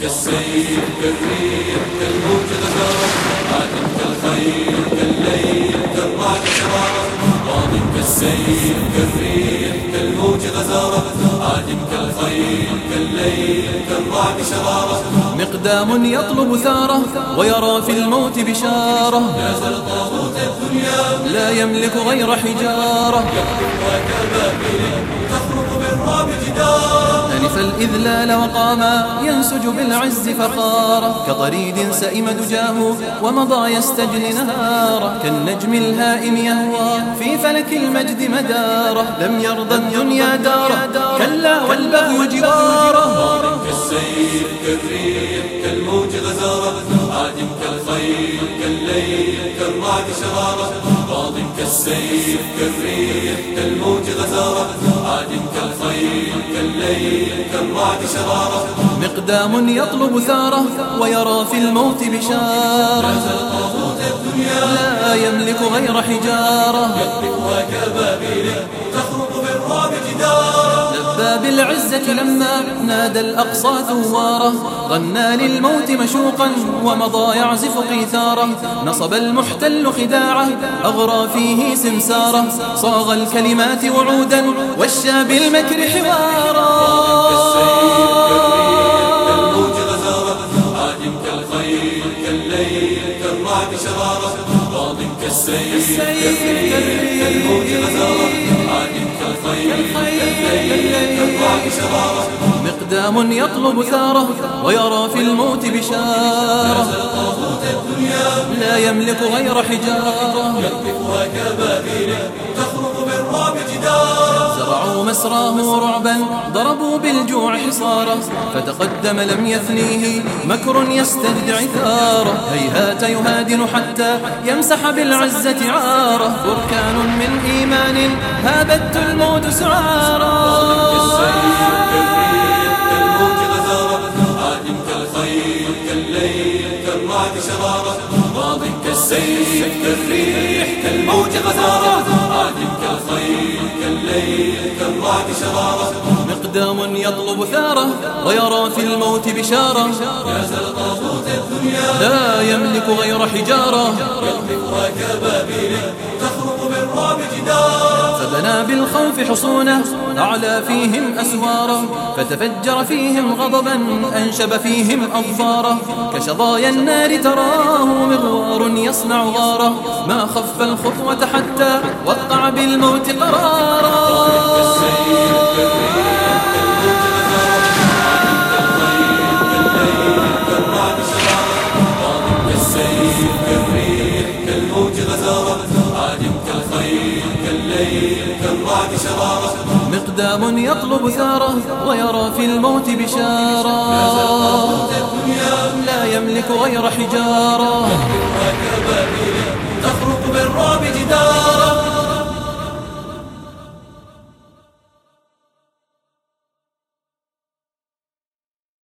كالسيف كالريح كالموج غزارة عادم كالخيل كالليل كالرعد شرارة ماض كالسيف كالريح كالموج غزارة عادم كالخيل كالليل كالرعد شرارة مقدام يطلب ثاره ويرى في الموت بشارة. نازل طاغوت الدنيا لا يملك غير حجارة. تخرق بالرعب جدارا ألف الإذلال وقاما ينسج بالعز فخارا كطريد سئم دجاه ومضى يستجلي نهارا كالنجم الهائم يهوى في فلك المجد مدارا لم يرضى الدنيا دارا كلا والبغي جوارا كالسيف كالريح كالموج غزارة عادم كالخيل كالليل كالرعد شرارة ماض كالسيف كالريح كالموج غزارة. عادم كالخيل كالليل كالرعد شرارة. مقدام يطلب ثارة ويرى في الموت بشارة. لا يملك غير حجارة. يطلقها كبابيل تخرق بالرعب جدارا لبى بالعزة لما نادى الأقصى ثواره. غنى للموت مشوقا ومضى يعزف قيثاره. نصب المحتل خداعه أغرى فيه سمساره. صاغ الكلمات وعودا والشى بالمكر حوارا. كالموج غزارة عادم كالخيل كالليل كالرعد شرارة. ماض كالسيف كالموج غزارة. عادم كالخيل كالليل مقدام يطلب ثاره ويرى في الموت الدنيا لا يملك غير كبابيل تخرق بالرعب زرعوا مسراه رعبا ضربوا بالجوع حصاره فتقدم لم يثنيه مكر يستدعي ثاره. هيهات يهادن حتى يمسح بالعزة عاره. من إيمان هابت الموت سعارا. كالسيف كالريح كالموج غزارة عادم كالخيل كالليل كالرعد شرارة مقدام يطلب ثاره ويرى في الموت بشارة. نازل طاغوت الدنيا لا يملك غير حجارة. تخرق بالرعب جدارا فبنى بالخوف حصونه أعلى فيهم أسواره فتفجر فيهم غضبا أنشب فيهم أظفاره كشظايا النار تراه مغوار يصنع غاره ما خف الخطوة حتى وقع بالموت قرارا. الله شرارة. مقدام يطلب ثاره ويرى في الموت بشارة. لا يملك غير حجارة. تخرق بالرعب جدارة.